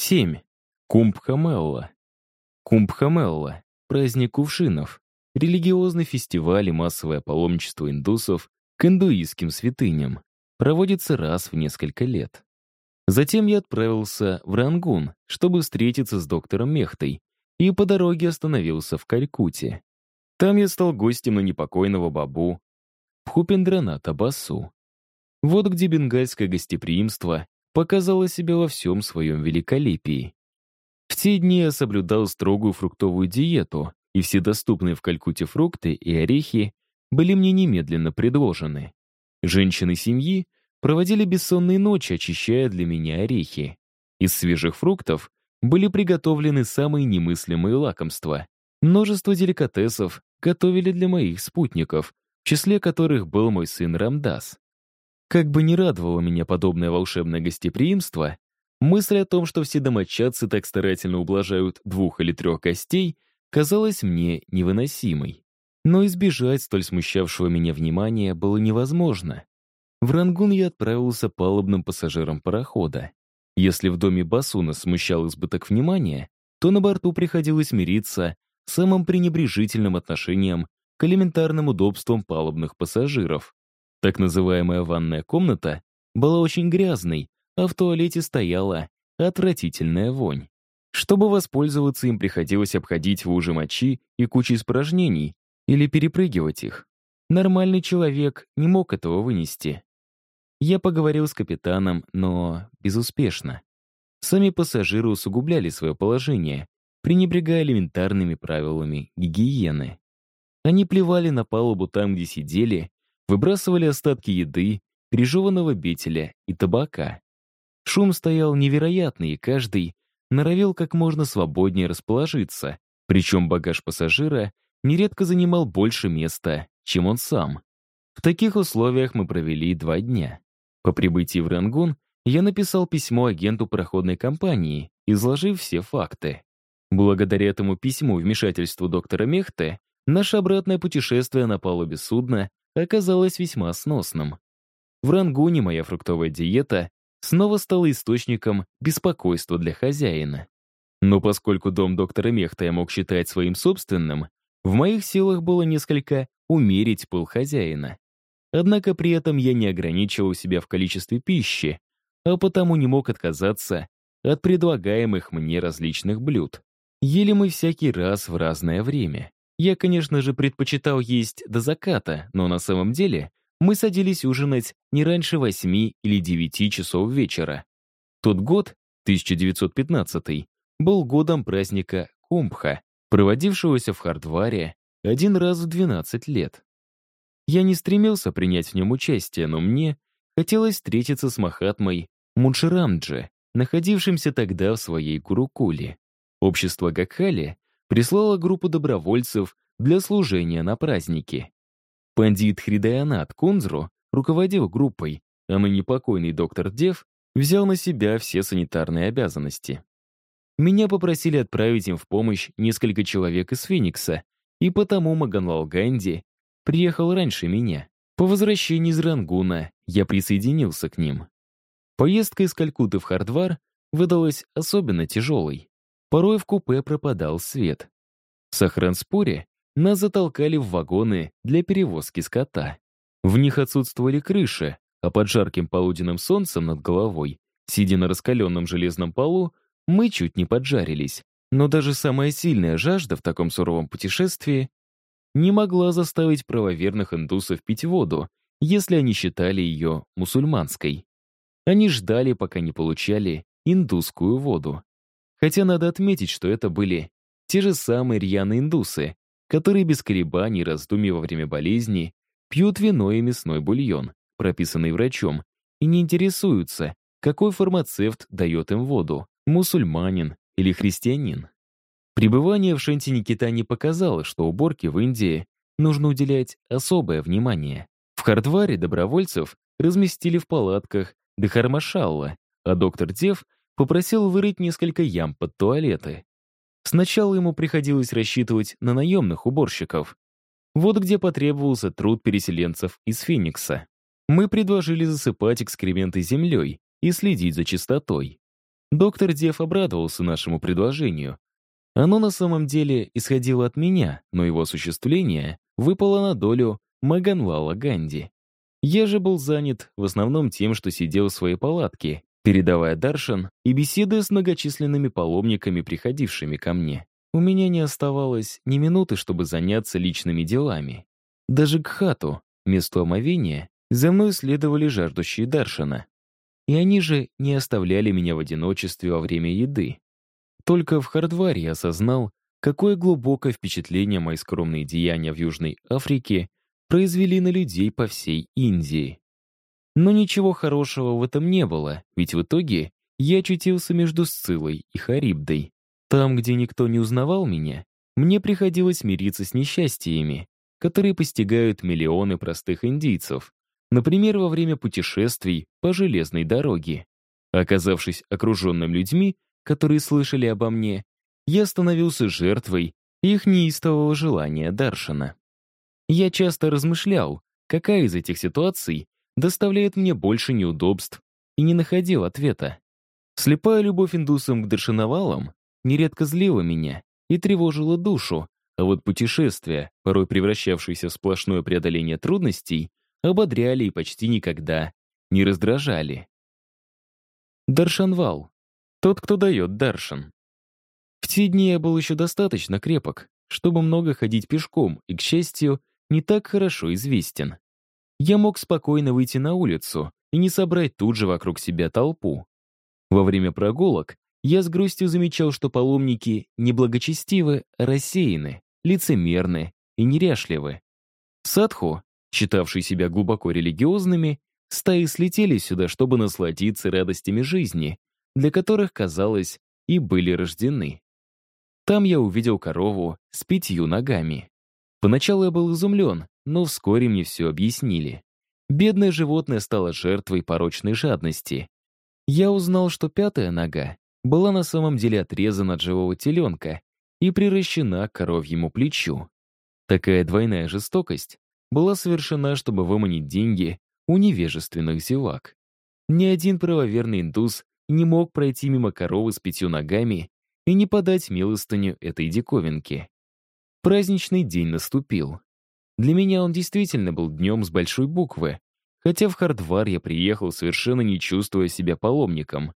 7. Кумбхамелла. Кумбхамелла — праздник кувшинов, религиозный фестиваль и массовое паломничество индусов к индуистским святыням. Проводится раз в несколько лет. Затем я отправился в Рангун, чтобы встретиться с доктором Мехтой, и по дороге остановился в Калькутте. Там я стал гостем на непокойного бабу Пхупендраната Басу. Вот где бенгальское гостеприимство показало себя во всем своем великолепии. В те дни я соблюдал строгую фруктовую диету, и все доступные в Калькутте фрукты и орехи были мне немедленно предложены. Женщины семьи проводили бессонные ночи, очищая для меня орехи. Из свежих фруктов были приготовлены самые немыслимые лакомства. Множество деликатесов готовили для моих спутников, в числе которых был мой сын Рамдас. Как бы ни радовало меня подобное волшебное гостеприимство, мысль о том, что все домочадцы так старательно ублажают двух или трех гостей, казалась мне невыносимой. Но избежать столь смущавшего меня внимания было невозможно. В Рангун я отправился палубным пассажиром парохода. Если в доме Басуна смущал избыток внимания, то на борту приходилось мириться самым пренебрежительным отношением к элементарным удобствам палубных пассажиров. Так называемая ванная комната была очень грязной, а в туалете стояла отвратительная вонь. Чтобы воспользоваться им, приходилось обходить лужи мочи и кучи испражнений или перепрыгивать их. Нормальный человек не мог этого вынести. Я поговорил с капитаном, но безуспешно. Сами пассажиры усугубляли свое положение, пренебрегая элементарными правилами гигиены. Они плевали на палубу там, где сидели, выбрасывали остатки еды, пережеванного бетеля и табака. Шум стоял невероятный, и каждый норовил как можно свободнее расположиться, причем багаж пассажира нередко занимал больше места, чем он сам. В таких условиях мы провели два дня. По прибытии в Рангун я написал письмо агенту проходной компании, изложив все факты. Благодаря этому письму вмешательству доктора Мехте наше обратное путешествие на палубе судна оказалось весьма сносным. В Рангуне моя фруктовая диета снова стала источником беспокойства для хозяина. Но поскольку дом доктора Мехта я мог считать своим собственным, в моих силах было несколько умерить пыл хозяина. Однако при этом я не ограничивал себя в количестве пищи, а потому не мог отказаться от предлагаемых мне различных блюд. Ели мы всякий раз в разное время. Я, конечно же, предпочитал есть до заката, но на самом деле мы садились ужинать не раньше 8 или 9 часов вечера. Тот год, 1915 был годом праздника Кумбха, проводившегося в Хардваре один раз в 12 лет. Я не стремился принять в нем участие, но мне хотелось встретиться с Махатмой Мунширамджи, находившимся тогда в своей Гурукуле. Общество Гакхали прислало группу добровольцев для служения на празднике. Пандит Хридаянат Кунзру руководил группой, а ныне покойный доктор Дев взял на себя все санитарные обязанности. Меня попросили отправить им в помощь несколько человек из Феникса, и потому Маганлал Ганди приехал раньше меня. По возвращении из Рангуна я присоединился к ним. Поездка из Калькутты в Хардвар выдалась особенно тяжелой. Порой в купе пропадал свет. В Сахранспоре нас затолкали в вагоны для перевозки скота. В них отсутствовали крыши, а под жарким полуденным солнцем над головой, сидя на раскаленном железном полу, мы чуть не поджарились. Но даже самая сильная жажда в таком суровом путешествии не могла заставить правоверных индусов пить воду, если они считали ее мусульманской. Они ждали, пока не получали индусскую воду. Хотя надо отметить, что это были те же самые рьяные индусы, которые без колебаний и раздумий во время болезни пьют вино и мясной бульон, прописанный врачом, и не интересуются, какой фармацевт дает им воду, мусульманин или христианин. Пребывание в Шенти-Никитане показало, что уборке в Индии нужно уделять особое внимание. В Хардваре добровольцев разместили в палатках Дхармашалла, а доктор Дев попросил вырыть несколько ям под туалеты. Сначала ему приходилось рассчитывать на наемных уборщиков. Вот где потребовался труд переселенцев из Феникса. Мы предложили засыпать экскременты землей и следить за чистотой. Доктор Дев обрадовался нашему предложению. Оно на самом деле исходило от меня, но его осуществление выпало на долю Маганлала Ганди. Я же был занят в основном тем, что сидел в своей палатке, передавая даршан и беседуя с многочисленными паломниками, приходившими ко мне. У меня не оставалось ни минуты, чтобы заняться личными делами. Даже к хату, месту омовения, за мной следовали жаждущие даршана. И они же не оставляли меня в одиночестве во время еды. Только в Хардваре я осознал, какое глубокое впечатление мои скромные деяния в Южной Африке произвели на людей по всей Индии. Но ничего хорошего в этом не было, ведь в итоге я очутился между Сцилой и Харибдой. Там, где никто не узнавал меня, мне приходилось мириться с несчастьями, которые постигают миллионы простых индийцев, например, во время путешествий по железной дороге. Оказавшись окруженным людьми, которые слышали обо мне, я становился жертвой их неистового желания Даршина. Я часто размышлял, какая из этих ситуаций доставляет мне больше неудобств, и не находил ответа. Слепая любовь индусам к Даршиновалам нередко злила меня и тревожила душу, а вот путешествия, порой превращавшиеся в сплошное преодоление трудностей, ободряли и почти никогда не раздражали. Даршанвал. Тот, кто дает даршан. В те дни я был еще достаточно крепок, чтобы много ходить пешком, и, к счастью, не так хорошо известен. Я мог спокойно выйти на улицу и не собрать тут же вокруг себя толпу. Во время прогулок я с грустью замечал, что паломники неблагочестивы, рассеяны, лицемерны и неряшливы. Садху, считавшие себя глубоко религиозными, стаи слетели сюда, чтобы насладиться радостями жизни, для которых, казалось, и были рождены. Там я увидел корову с пятью ногами. Поначалу я был изумлен, но вскоре мне все объяснили. Бедное животное стало жертвой порочной жадности. Я узнал, что пятая нога была на самом деле отрезана от живого теленка и приращена к коровьему плечу. Такая двойная жестокость была совершена, чтобы выманить деньги у невежественных зевак. Ни один правоверный индус не мог пройти мимо коровы с пятью ногами и не подать милостыню этой диковинки. Праздничный день наступил. Для меня он действительно был днем с большой буквы, хотя в Хардвар я приехал, совершенно не чувствуя себя паломником.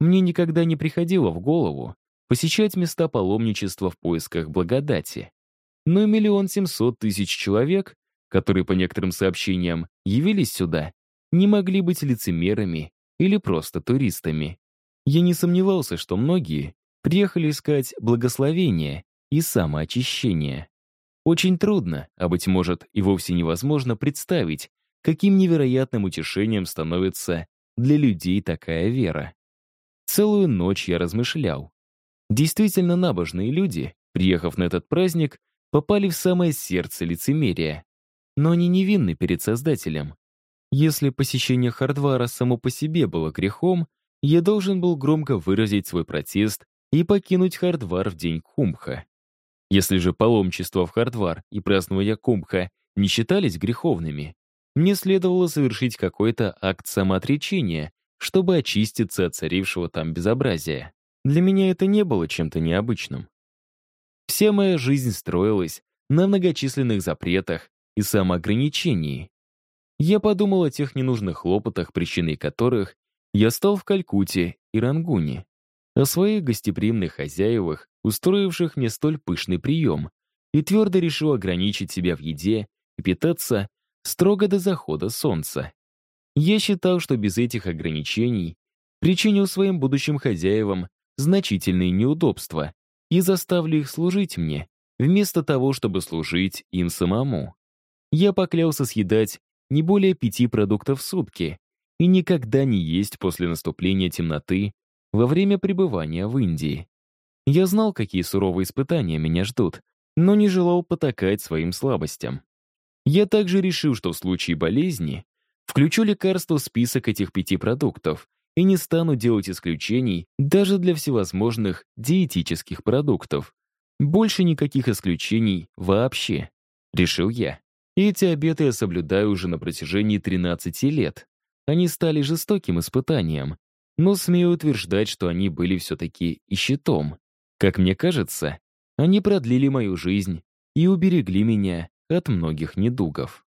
Мне никогда не приходило в голову посещать места паломничества в поисках благодати. Но миллион семьсот тысяч человек, которые, по некоторым сообщениям, явились сюда, не могли быть лицемерами или просто туристами. Я не сомневался, что многие приехали искать благословения и самоочищения. Очень трудно, а быть может и вовсе невозможно представить, каким невероятным утешением становится для людей такая вера. Целую ночь я размышлял. Действительно набожные люди, приехав на этот праздник, попали в самое сердце лицемерия. Но они невинны перед Создателем. Если посещение Хардвара само по себе было грехом, я должен был громко выразить свой протест и покинуть Хардвар в день Кумха. Если же паломничество в Хардвар и празднование Кумха не считались греховными, мне следовало совершить какой-то акт самоотречения, чтобы очиститься от царившего там безобразия. Для меня это не было чем-то необычным. Вся моя жизнь строилась на многочисленных запретах и самоограничении. Я подумал о тех ненужных хлопотах, причиной которых я стал в Калькутте и Рангуне, о своих гостеприимных хозяевах, устроивших мне столь пышный прием, и твердо решил ограничить себя в еде и питаться строго до захода солнца. Я считал, что без этих ограничений причиню своим будущим хозяевам значительные неудобства и заставлю их служить мне, вместо того, чтобы служить им самому. Я поклялся съедать не более пяти продуктов в сутки и никогда не есть после наступления темноты во время пребывания в Индии. Я знал, какие суровые испытания меня ждут, но не желал потакать своим слабостям. Я также решил, что в случае болезни включу лекарство в список этих пяти продуктов и не стану делать исключений даже для всевозможных диетических продуктов. Больше никаких исключений вообще, решил я. Эти обеты я соблюдаю уже на протяжении 13 лет. Они стали жестоким испытанием. но смею утверждать, что они были все-таки и щитом. Как мне кажется, они продлили мою жизнь и уберегли меня от многих недугов.